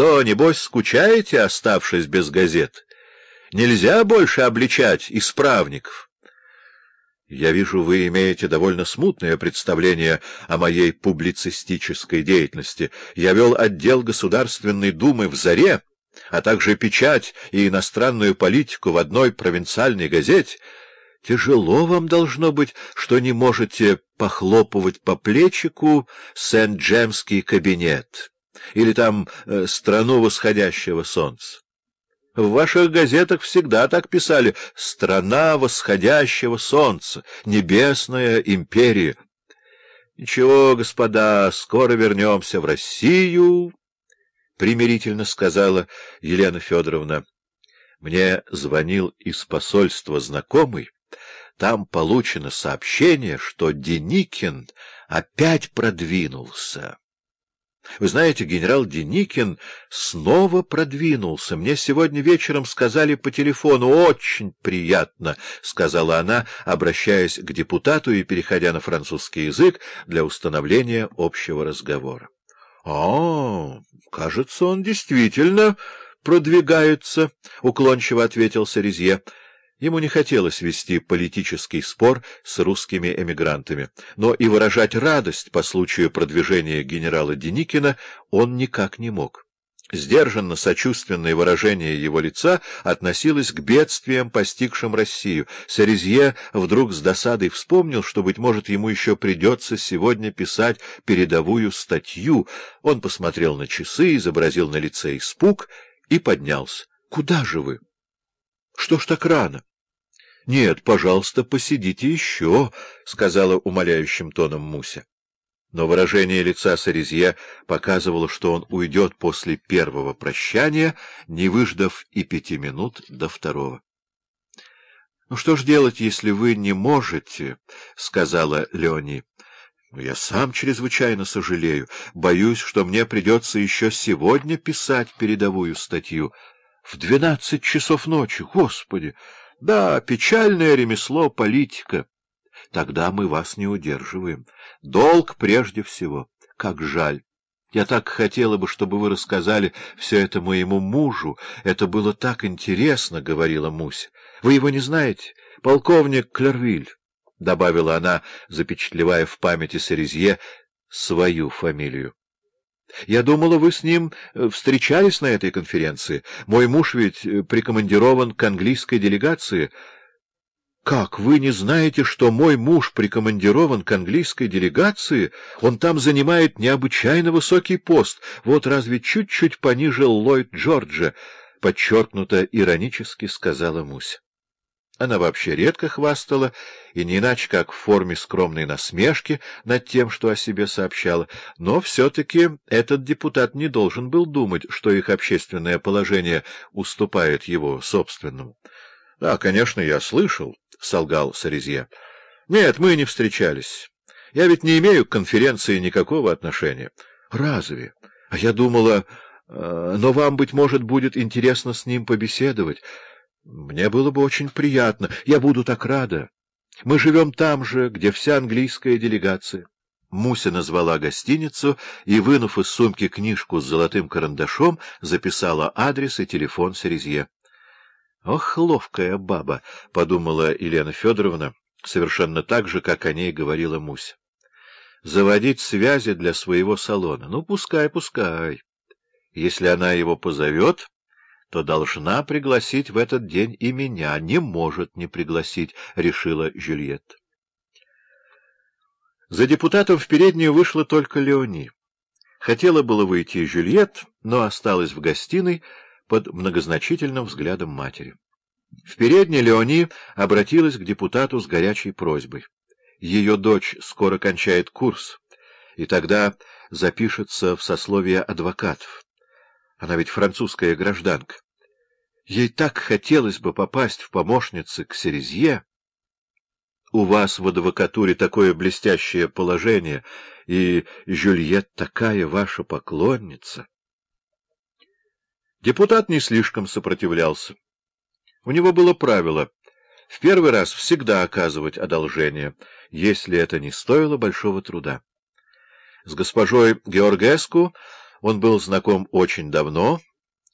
Что, небось, скучаете, оставшись без газет? Нельзя больше обличать исправников. Я вижу, вы имеете довольно смутное представление о моей публицистической деятельности. Я вел отдел Государственной Думы в «Заре», а также печать и иностранную политику в одной провинциальной газете. Тяжело вам должно быть, что не можете похлопывать по плечику Сент-Джемский кабинет или там э, страну восходящего солнца. В ваших газетах всегда так писали «Страна восходящего солнца», «Небесная империя». Ничего, господа, скоро вернемся в Россию, — примирительно сказала Елена Федоровна. Мне звонил из посольства знакомый. Там получено сообщение, что Деникин опять продвинулся. Вы знаете, генерал Деникин снова продвинулся. Мне сегодня вечером сказали по телефону. Очень приятно, — сказала она, обращаясь к депутату и переходя на французский язык для установления общего разговора. — А, кажется, он действительно продвигается, — уклончиво ответил Сарезье. Ему не хотелось вести политический спор с русскими эмигрантами, но и выражать радость по случаю продвижения генерала Деникина он никак не мог. Сдержанно сочувственное выражение его лица относилось к бедствиям, постигшим Россию. Сарезье вдруг с досадой вспомнил, что, быть может, ему еще придется сегодня писать передовую статью. Он посмотрел на часы, изобразил на лице испуг и поднялся. — Куда же вы? — Что ж так рано? — Нет, пожалуйста, посидите еще, — сказала умоляющим тоном Муся. Но выражение лица Сарезье показывало, что он уйдет после первого прощания, не выждав и пяти минут до второго. — Ну что ж делать, если вы не можете, — сказала Леони. — Я сам чрезвычайно сожалею. Боюсь, что мне придется еще сегодня писать передовую статью. В двенадцать часов ночи, Господи! Да, печальное ремесло политика. Тогда мы вас не удерживаем. Долг прежде всего. Как жаль. Я так хотела бы, чтобы вы рассказали все это моему мужу. Это было так интересно, — говорила Муся. Вы его не знаете? Полковник Клервиль, — добавила она, запечатлевая в памяти Сарезье свою фамилию. Я думала, вы с ним э, встречались на этой конференции. Мой муж ведь э, прикомандирован к английской делегации. Как, вы не знаете, что мой муж прикомандирован к английской делегации? Он там занимает необычайно высокий пост. Вот разве чуть-чуть пониже Ллойд Джорджа, — подчеркнуто иронически сказала Муся. Она вообще редко хвастала, и не иначе как в форме скромной насмешки над тем, что о себе сообщала, но все-таки этот депутат не должен был думать, что их общественное положение уступает его собственному. — Да, конечно, я слышал, — солгал Сарезье. — Нет, мы не встречались. Я ведь не имею к конференции никакого отношения. — Разве? А я думала... Э, но вам, быть может, будет интересно с ним побеседовать. Мне было бы очень приятно. Я буду так рада. Мы живем там же, где вся английская делегация. Муся назвала гостиницу и, вынув из сумки книжку с золотым карандашом, записала адрес и телефон Серезье. «Ох, ловкая баба!» — подумала Елена Федоровна, совершенно так же, как о ней говорила Муся. «Заводить связи для своего салона. Ну, пускай, пускай. Если она его позовет...» то должна пригласить в этот день и меня. Не может не пригласить, — решила Жюльет. За депутатом в переднюю вышла только Леони. Хотела было выйти Жюльет, но осталась в гостиной под многозначительным взглядом матери. В передней Леони обратилась к депутату с горячей просьбой. Ее дочь скоро кончает курс, и тогда запишется в сословие адвокатов. Она ведь французская гражданка. Ей так хотелось бы попасть в помощницы к Серезье. У вас в адвокатуре такое блестящее положение, и Жюльет такая ваша поклонница. Депутат не слишком сопротивлялся. У него было правило в первый раз всегда оказывать одолжение, если это не стоило большого труда. С госпожой Георгеску Он был знаком очень давно,